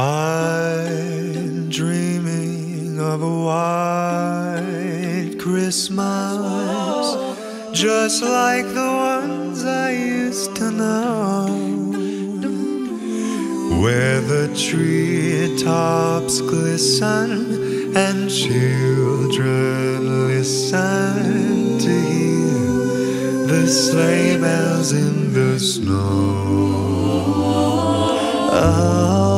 I'm dreaming of a white Christmas, just like the ones I used to know, where the treetops glisten and children listen to hear the sleigh bells in the snow. Oh,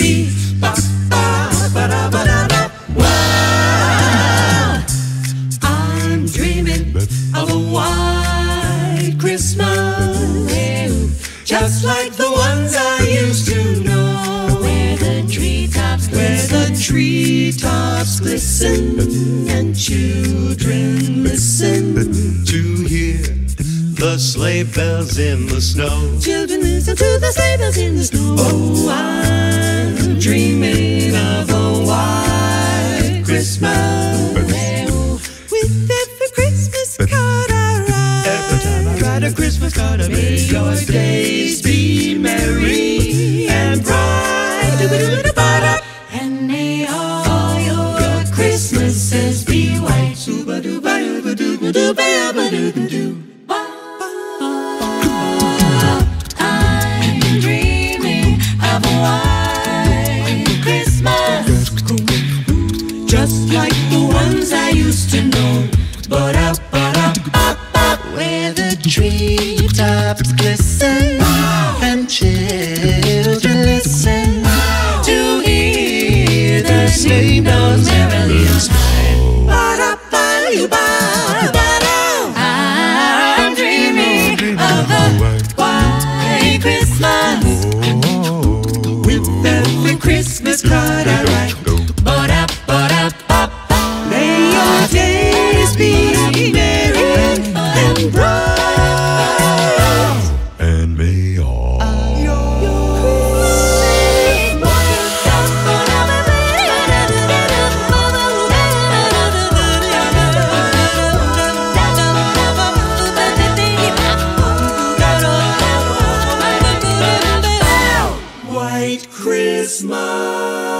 just like the ones I used to know, where the treetops where the treetops glisten and children listen. to hear the sleigh bells in the snow. Children listen to the sleigh bells in the snow. Oh, I'm dreaming of a white Christmas. Oh, with every Christmas card I write. Every time I write a Christmas card, I your Christmases be white. Doo-ba-doo-ba-doo-ba-doo-ba-doo-ba-doo. I'm dreaming of a white Christmas, Just like the ones I used to know. But up, but up, up, up, where the treetops glisten Christmas.